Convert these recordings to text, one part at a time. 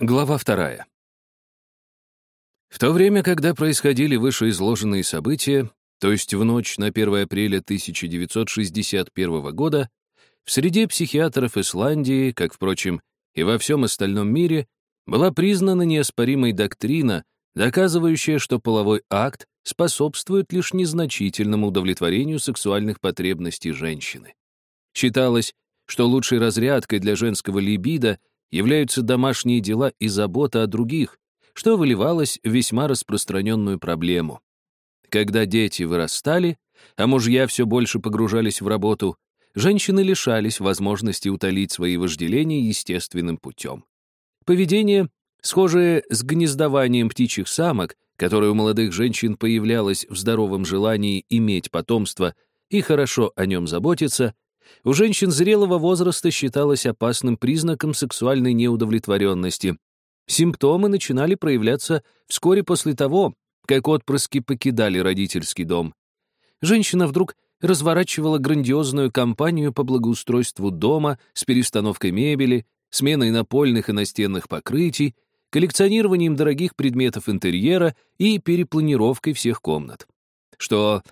Глава вторая. В то время, когда происходили вышеизложенные события, то есть в ночь на 1 апреля 1961 года, в среде психиатров Исландии, как, впрочем, и во всем остальном мире, была признана неоспоримой доктрина, доказывающая, что половой акт способствует лишь незначительному удовлетворению сексуальных потребностей женщины. Считалось, что лучшей разрядкой для женского либидо являются домашние дела и забота о других, что выливалось в весьма распространенную проблему. Когда дети вырастали, а мужья все больше погружались в работу, женщины лишались возможности утолить свои вожделения естественным путем. Поведение, схожее с гнездованием птичьих самок, которое у молодых женщин появлялось в здоровом желании иметь потомство и хорошо о нем заботиться, у женщин зрелого возраста считалось опасным признаком сексуальной неудовлетворенности. Симптомы начинали проявляться вскоре после того, как отпрыски покидали родительский дом. Женщина вдруг разворачивала грандиозную кампанию по благоустройству дома с перестановкой мебели, сменой напольных и настенных покрытий, коллекционированием дорогих предметов интерьера и перепланировкой всех комнат. Что,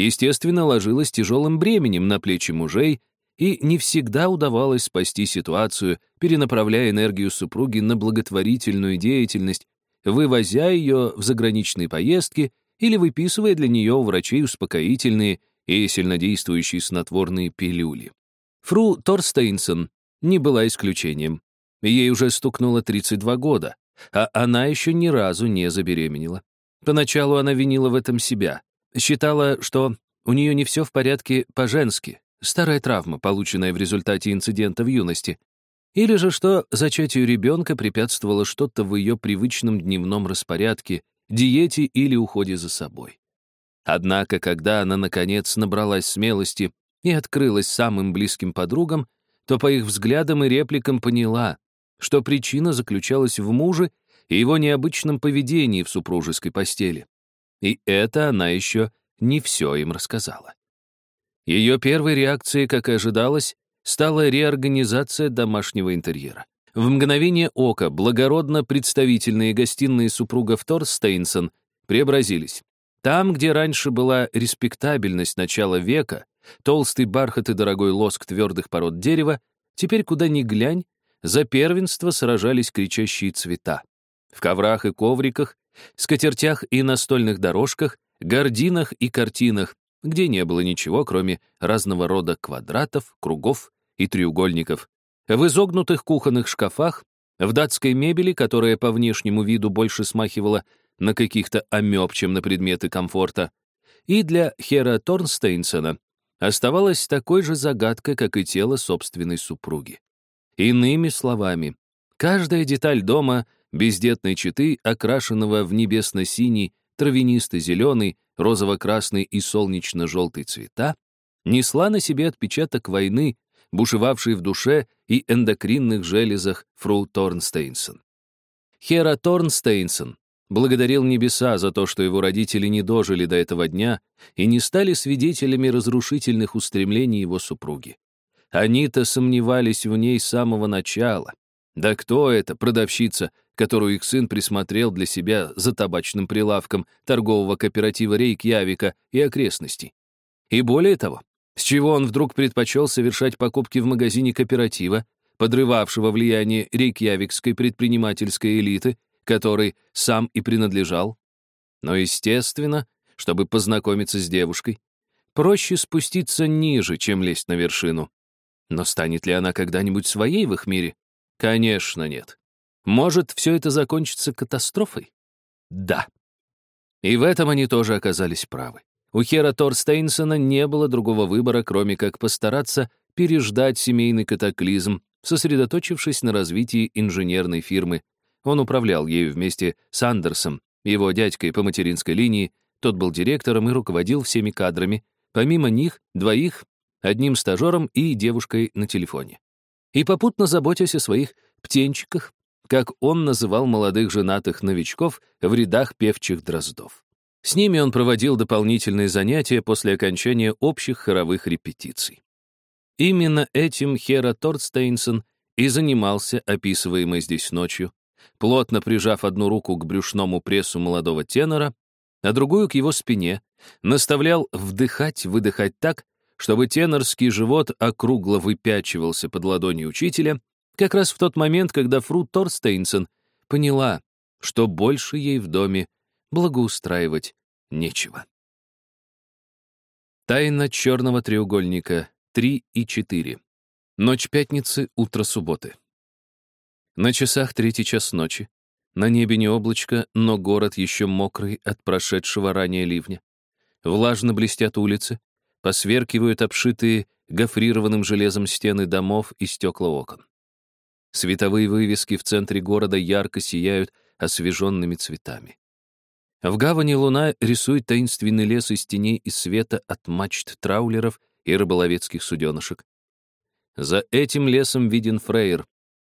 естественно, ложилось тяжелым бременем на плечи мужей, и не всегда удавалось спасти ситуацию, перенаправляя энергию супруги на благотворительную деятельность, вывозя ее в заграничные поездки или выписывая для нее у врачей успокоительные и сильнодействующие снотворные пилюли. Фру Торстейнсон не была исключением. Ей уже стукнуло 32 года, а она еще ни разу не забеременела. Поначалу она винила в этом себя, считала, что у нее не все в порядке по-женски, старая травма, полученная в результате инцидента в юности, или же что зачатию ребенка препятствовало что-то в ее привычном дневном распорядке, диете или уходе за собой. Однако, когда она, наконец, набралась смелости и открылась самым близким подругам, то по их взглядам и репликам поняла, что причина заключалась в муже и его необычном поведении в супружеской постели. И это она еще не все им рассказала. Ее первой реакцией, как и ожидалось, стала реорганизация домашнего интерьера. В мгновение ока благородно представительные гостиные супругов Торстейнсон преобразились. Там, где раньше была респектабельность начала века, толстый бархат и дорогой лоск твердых пород дерева, теперь куда ни глянь, за первенство сражались кричащие цвета. В коврах и ковриках, скатертях и настольных дорожках, гординах и картинах, где не было ничего, кроме разного рода квадратов, кругов и треугольников. В изогнутых кухонных шкафах, в датской мебели, которая по внешнему виду больше смахивала на каких-то амеб, чем на предметы комфорта, и для Хера Торнстейнсона оставалась такой же загадкой, как и тело собственной супруги. Иными словами, каждая деталь дома бездетной четы, окрашенного в небесно-синий, травянисто-зеленый, розово-красный и солнечно-желтый цвета, несла на себе отпечаток войны, бушевавшей в душе и эндокринных железах фру Торнстейнсон. Хера Торнстейнсон благодарил небеса за то, что его родители не дожили до этого дня и не стали свидетелями разрушительных устремлений его супруги. Они-то сомневались в ней с самого начала. Да кто это, продавщица, которую их сын присмотрел для себя за табачным прилавком торгового кооператива Рейкьявика и окрестностей. И более того, с чего он вдруг предпочел совершать покупки в магазине кооператива, подрывавшего влияние рейкьявикской предпринимательской элиты, которой сам и принадлежал? Но, естественно, чтобы познакомиться с девушкой, проще спуститься ниже, чем лезть на вершину. Но станет ли она когда-нибудь своей в их мире? Конечно, нет. Может, все это закончится катастрофой? Да. И в этом они тоже оказались правы. У Хера Торстейнсона не было другого выбора, кроме как постараться переждать семейный катаклизм, сосредоточившись на развитии инженерной фирмы. Он управлял ею вместе с Андерсом, его дядькой по материнской линии, тот был директором и руководил всеми кадрами, помимо них двоих, одним стажером и девушкой на телефоне. И попутно заботясь о своих птенчиках, как он называл молодых женатых новичков в рядах певчих дроздов. С ними он проводил дополнительные занятия после окончания общих хоровых репетиций. Именно этим Хера Торстейнсон и занимался описываемой здесь ночью, плотно прижав одну руку к брюшному прессу молодого тенора, а другую к его спине, наставлял вдыхать-выдыхать так, чтобы тенорский живот округло выпячивался под ладонью учителя, как раз в тот момент, когда Фру Торстейнсон поняла, что больше ей в доме благоустраивать нечего. Тайна черного треугольника 3 и 4. Ночь пятницы, утро субботы. На часах третий час ночи. На небе не облачко, но город еще мокрый от прошедшего ранее ливня. Влажно блестят улицы, посверкивают обшитые гофрированным железом стены домов и стекла окон. Световые вывески в центре города ярко сияют освеженными цветами. В гавани луна рисует таинственный лес из теней и света от мачт траулеров и рыболовецких суденышек. За этим лесом виден фрейер,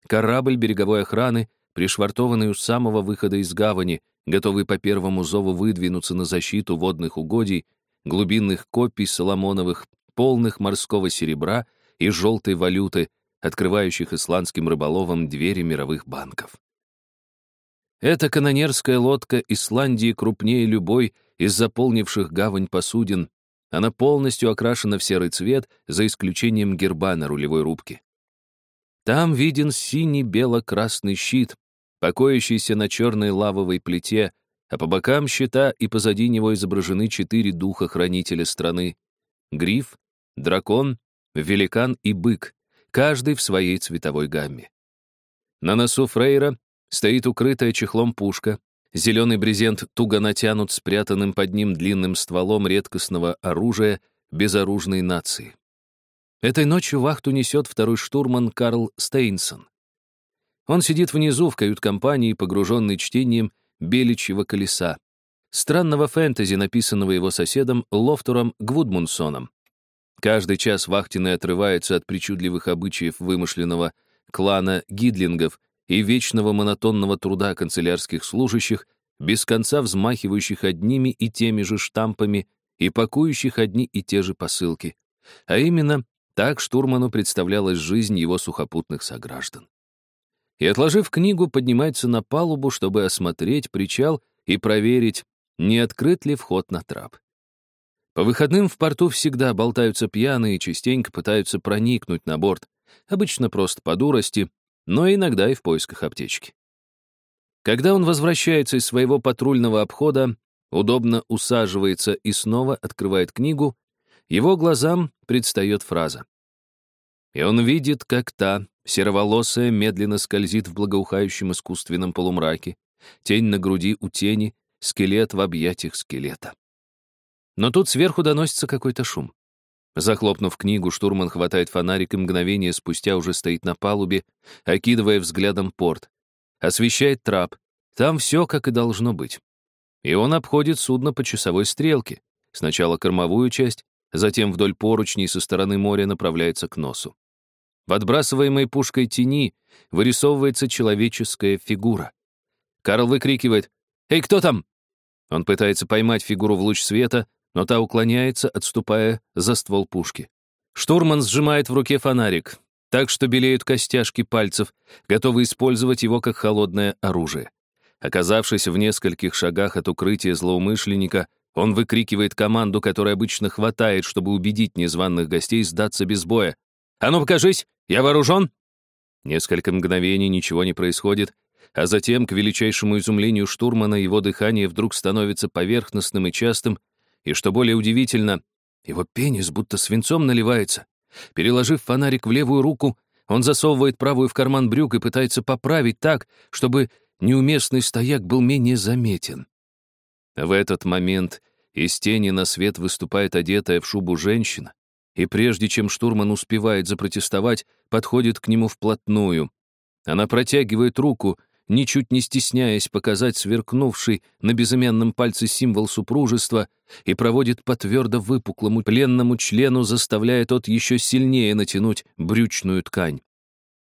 корабль береговой охраны, пришвартованный у самого выхода из гавани, готовый по первому зову выдвинуться на защиту водных угодий, глубинных копий Соломоновых, полных морского серебра и желтой валюты, открывающих исландским рыболовам двери мировых банков. Эта канонерская лодка Исландии крупнее любой из заполнивших гавань посудин. Она полностью окрашена в серый цвет, за исключением герба на рулевой рубке. Там виден синий-бело-красный щит, покоящийся на черной лавовой плите, а по бокам щита и позади него изображены четыре духа-хранителя страны — гриф, дракон, великан и бык, каждый в своей цветовой гамме. На носу Фрейра стоит укрытая чехлом пушка, зеленый брезент туго натянут спрятанным под ним длинным стволом редкостного оружия безоружной нации. Этой ночью вахту несет второй штурман Карл Стейнсон. Он сидит внизу в кают-компании, погруженный чтением «Беличьего колеса», странного фэнтези, написанного его соседом Лофтуром Гвудмунсоном. Каждый час вахтенный отрывается от причудливых обычаев вымышленного клана гидлингов и вечного монотонного труда канцелярских служащих, без конца взмахивающих одними и теми же штампами и пакующих одни и те же посылки. А именно, так штурману представлялась жизнь его сухопутных сограждан. И, отложив книгу, поднимается на палубу, чтобы осмотреть причал и проверить, не открыт ли вход на трап. По выходным в порту всегда болтаются пьяные и частенько пытаются проникнуть на борт, обычно просто по дурости, но иногда и в поисках аптечки. Когда он возвращается из своего патрульного обхода, удобно усаживается и снова открывает книгу, его глазам предстает фраза. И он видит, как та, сероволосая, медленно скользит в благоухающем искусственном полумраке, тень на груди у тени, скелет в объятиях скелета. Но тут сверху доносится какой-то шум. Захлопнув книгу, штурман хватает фонарик и мгновение спустя уже стоит на палубе, окидывая взглядом порт. Освещает трап. Там все, как и должно быть. И он обходит судно по часовой стрелке. Сначала кормовую часть, затем вдоль поручней со стороны моря направляется к носу. В отбрасываемой пушкой тени вырисовывается человеческая фигура. Карл выкрикивает «Эй, кто там?» Он пытается поймать фигуру в луч света, но та уклоняется, отступая за ствол пушки. Штурман сжимает в руке фонарик, так что белеют костяшки пальцев, готовы использовать его как холодное оружие. Оказавшись в нескольких шагах от укрытия злоумышленника, он выкрикивает команду, которая обычно хватает, чтобы убедить незваных гостей сдаться без боя. «А ну покажись! Я вооружен!» Несколько мгновений ничего не происходит, а затем, к величайшему изумлению штурмана, его дыхание вдруг становится поверхностным и частым, и, что более удивительно, его пенис будто свинцом наливается. Переложив фонарик в левую руку, он засовывает правую в карман брюк и пытается поправить так, чтобы неуместный стояк был менее заметен. В этот момент из тени на свет выступает одетая в шубу женщина, и прежде чем штурман успевает запротестовать, подходит к нему вплотную. Она протягивает руку, ничуть не стесняясь показать сверкнувший на безымянном пальце символ супружества, и проводит по твердо выпуклому пленному члену, заставляя тот еще сильнее натянуть брючную ткань.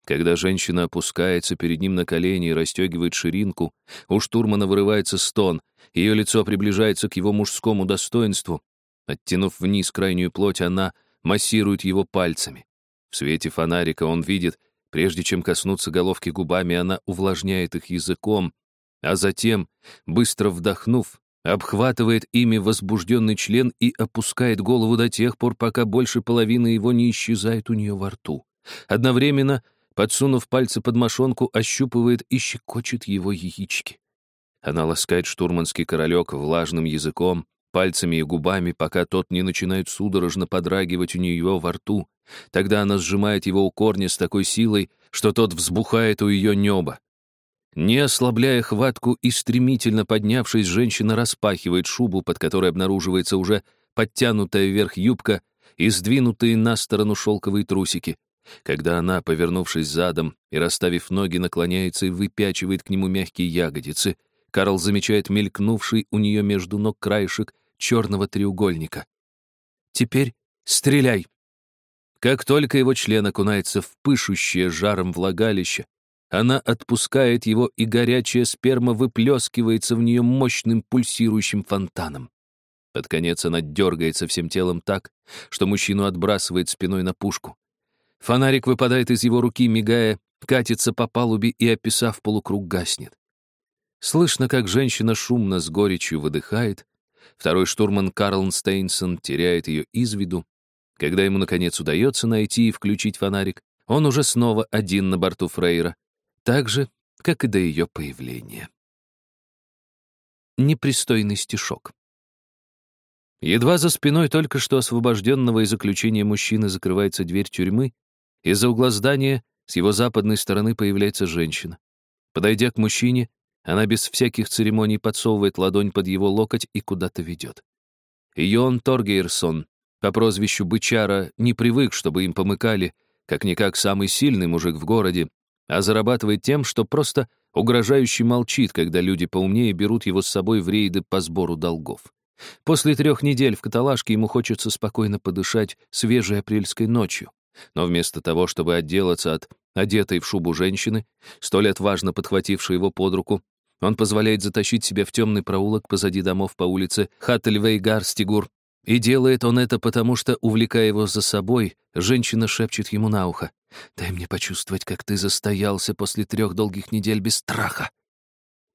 Когда женщина опускается перед ним на колени и расстегивает ширинку, у штурмана вырывается стон, ее лицо приближается к его мужскому достоинству. Оттянув вниз крайнюю плоть, она массирует его пальцами. В свете фонарика он видит, Прежде чем коснуться головки губами, она увлажняет их языком, а затем, быстро вдохнув, обхватывает ими возбужденный член и опускает голову до тех пор, пока больше половины его не исчезает у нее во рту. Одновременно, подсунув пальцы под мошонку, ощупывает и щекочет его яички. Она ласкает штурманский королек влажным языком, пальцами и губами, пока тот не начинает судорожно подрагивать у нее во рту. Тогда она сжимает его у корня с такой силой, что тот взбухает у ее неба. Не ослабляя хватку и стремительно поднявшись, женщина распахивает шубу, под которой обнаруживается уже подтянутая вверх юбка и сдвинутые на сторону шелковые трусики. Когда она, повернувшись задом и расставив ноги, наклоняется и выпячивает к нему мягкие ягодицы, Карл замечает мелькнувший у нее между ног краешек черного треугольника. «Теперь стреляй!» Как только его член окунается в пышущее жаром влагалище, она отпускает его, и горячая сперма выплескивается в нее мощным пульсирующим фонтаном. Под конец она дергается всем телом так, что мужчину отбрасывает спиной на пушку. Фонарик выпадает из его руки, мигая, катится по палубе и, описав полукруг, гаснет. Слышно, как женщина шумно с горечью выдыхает. Второй штурман Карлн Стейнсон теряет ее из виду. Когда ему, наконец, удается найти и включить фонарик, он уже снова один на борту Фрейра, так же, как и до ее появления. Непристойный стишок. Едва за спиной только что освобожденного из заключения мужчины закрывается дверь тюрьмы, из-за угла здания с его западной стороны появляется женщина. Подойдя к мужчине, она без всяких церемоний подсовывает ладонь под его локоть и куда-то ведет. Йон Торгейрсон по прозвищу Бычара не привык, чтобы им помыкали, как-никак самый сильный мужик в городе, а зарабатывает тем, что просто угрожающе молчит, когда люди поумнее берут его с собой в рейды по сбору долгов. После трех недель в каталажке ему хочется спокойно подышать свежей апрельской ночью. Но вместо того, чтобы отделаться от одетой в шубу женщины, столь отважно подхватившей его под руку, он позволяет затащить себя в темный проулок позади домов по улице Хаттельвейгар-Стигур. И делает он это потому, что, увлекая его за собой, женщина шепчет ему на ухо. Дай мне почувствовать, как ты застоялся после трех долгих недель без страха.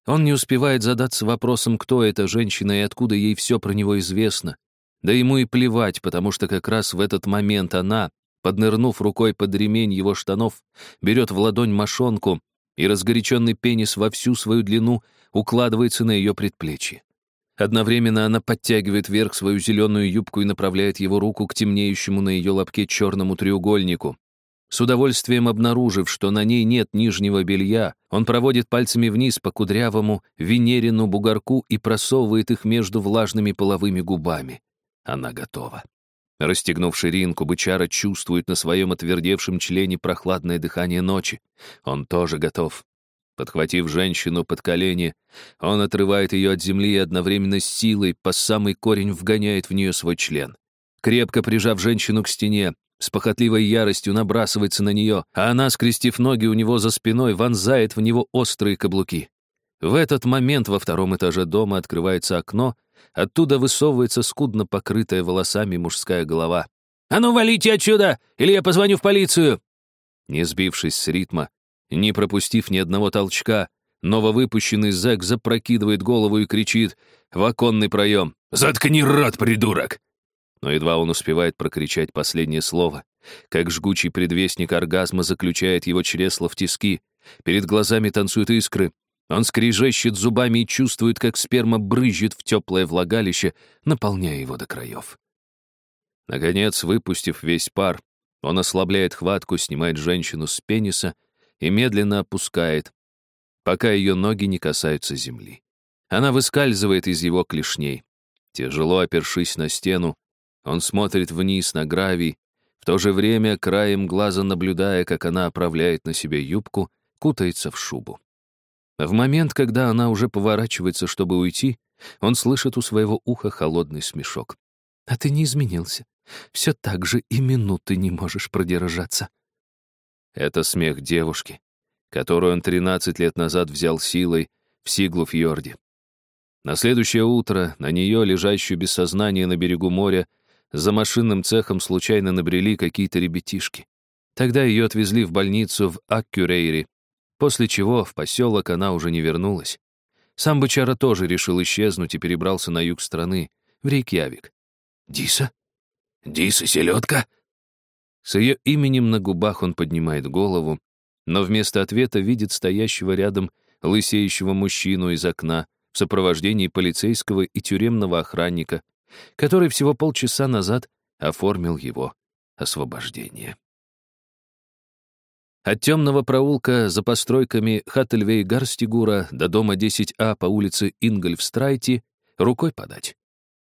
Он не успевает задаться вопросом, кто эта женщина и откуда ей все про него известно. Да ему и плевать, потому что как раз в этот момент она, поднырнув рукой под ремень его штанов, берет в ладонь мошонку, и разгоряченный пенис во всю свою длину укладывается на ее предплечье. Одновременно она подтягивает вверх свою зеленую юбку и направляет его руку к темнеющему на ее лобке черному треугольнику, с удовольствием обнаружив, что на ней нет нижнего белья, он проводит пальцами вниз по кудрявому венерину бугорку и просовывает их между влажными половыми губами. Она готова. Расстегнув ширинку, бычара чувствует на своем отвердевшем члене прохладное дыхание ночи. Он тоже готов. Подхватив женщину под колени, он отрывает ее от земли и одновременно с силой по самый корень вгоняет в нее свой член. Крепко прижав женщину к стене, с похотливой яростью набрасывается на нее, а она, скрестив ноги у него за спиной, вонзает в него острые каблуки. В этот момент во втором этаже дома открывается окно, оттуда высовывается скудно покрытая волосами мужская голова. «А ну, валите отсюда, или я позвоню в полицию!» Не сбившись с ритма, не пропустив ни одного толчка, нововыпущенный зэк запрокидывает голову и кричит в оконный проем. «Заткни рот, придурок!» Но едва он успевает прокричать последнее слово, как жгучий предвестник оргазма заключает его чресло в тиски, перед глазами танцуют искры, он скрежещет зубами и чувствует, как сперма брызжет в теплое влагалище, наполняя его до краев. Наконец, выпустив весь пар, он ослабляет хватку, снимает женщину с пениса и медленно опускает, пока ее ноги не касаются земли. Она выскальзывает из его клешней. Тяжело опершись на стену, он смотрит вниз на гравий, в то же время краем глаза наблюдая, как она оправляет на себе юбку, кутается в шубу. В момент, когда она уже поворачивается, чтобы уйти, он слышит у своего уха холодный смешок. «А ты не изменился. Все так же и минуты не можешь продержаться». Это смех девушки, которую он 13 лет назад взял силой в Сиглу-Фьорде. На следующее утро на нее, лежащую без сознания на берегу моря, за машинным цехом случайно набрели какие-то ребятишки. Тогда ее отвезли в больницу в Аккюрейре, после чего в поселок она уже не вернулась. Сам бычара тоже решил исчезнуть и перебрался на юг страны, в Рейкьявик. «Диса? Диса, селедка?» С ее именем на губах он поднимает голову, но вместо ответа видит стоящего рядом лысеющего мужчину из окна в сопровождении полицейского и тюремного охранника, который всего полчаса назад оформил его освобождение. От темного проулка за постройками Хаттельвей-Гарстигура до дома 10А по улице Ингольфстрайте рукой подать.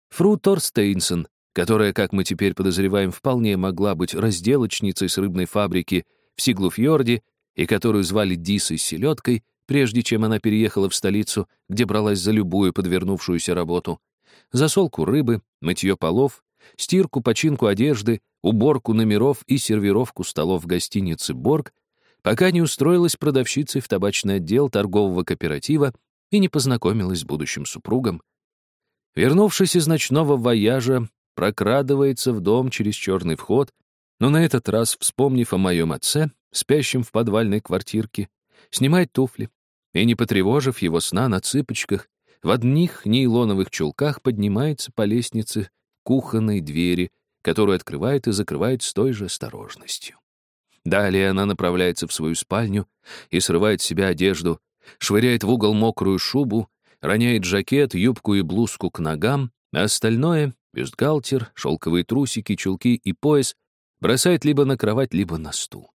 Фру Торстейнсен, которая, как мы теперь подозреваем, вполне могла быть разделочницей с рыбной фабрики в Сиглуфьорде и которую звали Дисой Селедкой, прежде чем она переехала в столицу, где бралась за любую подвернувшуюся работу, засолку рыбы, мытье полов, стирку, починку одежды, уборку номеров и сервировку столов в гостинице «Борг», пока не устроилась продавщицей в табачный отдел торгового кооператива и не познакомилась с будущим супругом. Вернувшись из ночного вояжа, прокрадывается в дом через черный вход, но на этот раз, вспомнив о моем отце, спящем в подвальной квартирке, снимает туфли и, не потревожив его сна на цыпочках, в одних нейлоновых чулках поднимается по лестнице кухонной двери, которую открывает и закрывает с той же осторожностью. Далее она направляется в свою спальню и срывает с себя одежду, швыряет в угол мокрую шубу, роняет жакет, юбку и блузку к ногам, а остальное — бюстгальтер, шелковые трусики, чулки и пояс — бросает либо на кровать, либо на стул.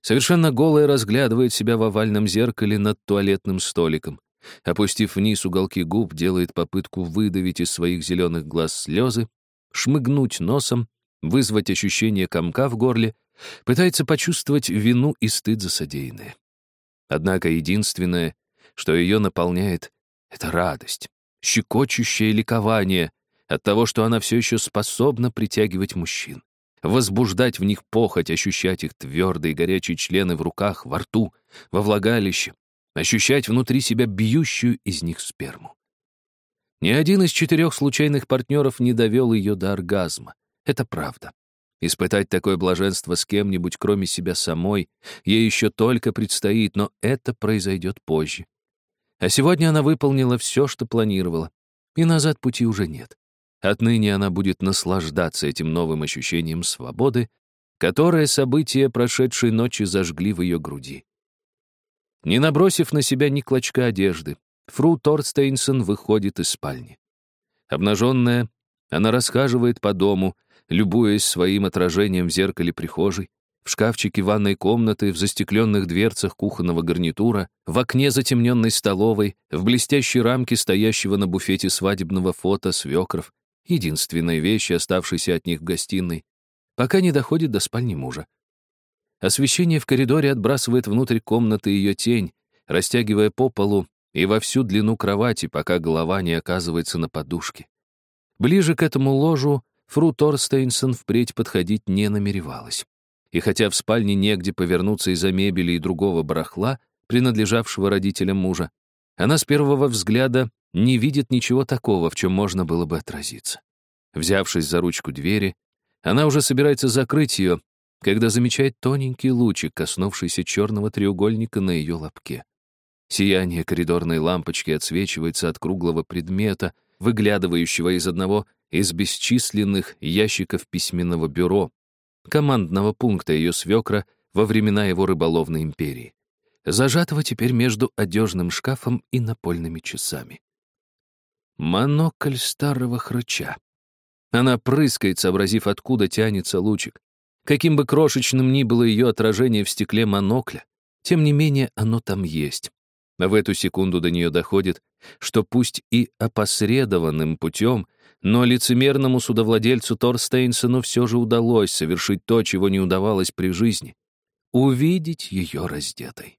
Совершенно голая разглядывает себя в овальном зеркале над туалетным столиком. Опустив вниз уголки губ, делает попытку выдавить из своих зеленых глаз слезы, шмыгнуть носом, вызвать ощущение комка в горле Пытается почувствовать вину и стыд за содеянное. Однако единственное, что ее наполняет, — это радость, щекочущее ликование от того, что она все еще способна притягивать мужчин, возбуждать в них похоть, ощущать их твердые горячие члены в руках, во рту, во влагалище, ощущать внутри себя бьющую из них сперму. Ни один из четырех случайных партнеров не довел ее до оргазма. Это правда. Испытать такое блаженство с кем-нибудь, кроме себя самой, ей еще только предстоит, но это произойдет позже. А сегодня она выполнила все, что планировала, и назад пути уже нет. Отныне она будет наслаждаться этим новым ощущением свободы, которое события прошедшей ночи зажгли в ее груди. Не набросив на себя ни клочка одежды, фру Торстейнсон выходит из спальни. Обнаженная, она расхаживает по дому, любуясь своим отражением в зеркале прихожей, в шкафчике ванной комнаты, в застекленных дверцах кухонного гарнитура, в окне затемненной столовой, в блестящей рамке стоящего на буфете свадебного фото свекров, единственной вещи, оставшейся от них в гостиной, пока не доходит до спальни мужа. Освещение в коридоре отбрасывает внутрь комнаты ее тень, растягивая по полу и во всю длину кровати, пока голова не оказывается на подушке. Ближе к этому ложу Фру Торстейнсон впредь подходить не намеревалась. И хотя в спальне негде повернуться из-за мебели и другого барахла, принадлежавшего родителям мужа, она с первого взгляда не видит ничего такого, в чем можно было бы отразиться. Взявшись за ручку двери, она уже собирается закрыть ее, когда замечает тоненький лучик, коснувшийся черного треугольника на ее лобке. Сияние коридорной лампочки отсвечивается от круглого предмета, выглядывающего из одного из бесчисленных ящиков письменного бюро, командного пункта ее свекра во времена его рыболовной империи, зажатого теперь между одежным шкафом и напольными часами. Монокль старого хрыча. Она прыскает, сообразив, откуда тянется лучик. Каким бы крошечным ни было ее отражение в стекле монокля, тем не менее оно там есть. В эту секунду до нее доходит, что пусть и опосредованным путем, но лицемерному судовладельцу Торстейнсону все же удалось совершить то, чего не удавалось при жизни — увидеть ее раздетой.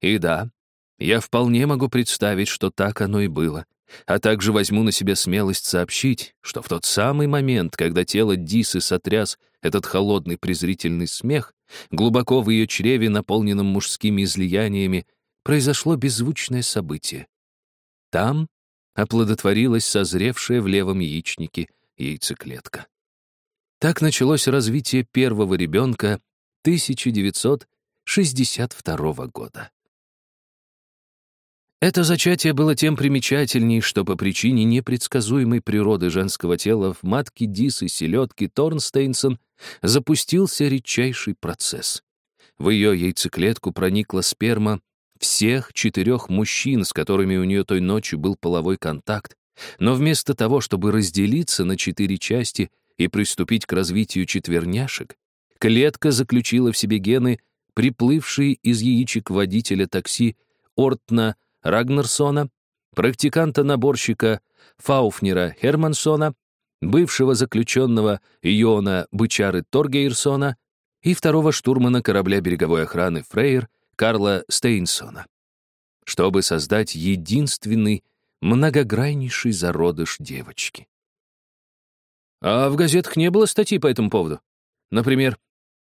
И да, я вполне могу представить, что так оно и было, а также возьму на себя смелость сообщить, что в тот самый момент, когда тело Дисы сотряс этот холодный презрительный смех, глубоко в ее чреве, наполненном мужскими излияниями, произошло беззвучное событие. Там оплодотворилась созревшая в левом яичнике яйцеклетка. Так началось развитие первого ребенка, 1962 года. Это зачатие было тем примечательней, что по причине непредсказуемой природы женского тела в матке Дисы селедки Торнстейнсон запустился редчайший процесс. В ее яйцеклетку проникла сперма всех четырех мужчин, с которыми у нее той ночью был половой контакт, но вместо того, чтобы разделиться на четыре части и приступить к развитию четверняшек, клетка заключила в себе гены, приплывшие из яичек водителя такси Ортна Рагнарсона, практиканта-наборщика Фауфнера Хермансона, бывшего заключенного Йона Бычары Торгейрсона и второго штурмана корабля береговой охраны Фрейер Карла Стейнсона, чтобы создать единственный многограннейший зародыш девочки. А в газетах не было статьи по этому поводу? Например,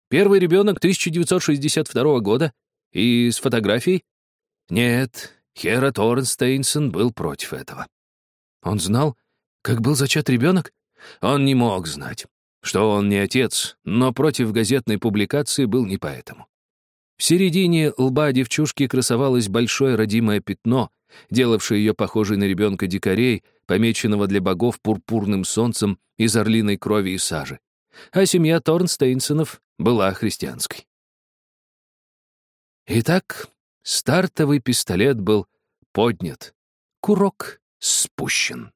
«Первый ребенок 1962 года» и с фотографией? Нет, Хера Торнстейнсон был против этого. Он знал, как был зачат ребенок? Он не мог знать, что он не отец, но против газетной публикации был не поэтому. В середине лба девчушки красовалось большое родимое пятно, делавшее ее похожей на ребенка дикарей, помеченного для богов пурпурным солнцем из орлиной крови и сажи. А семья Торнстейнсонов была христианской. Итак, Стартовый пистолет был поднят, курок спущен.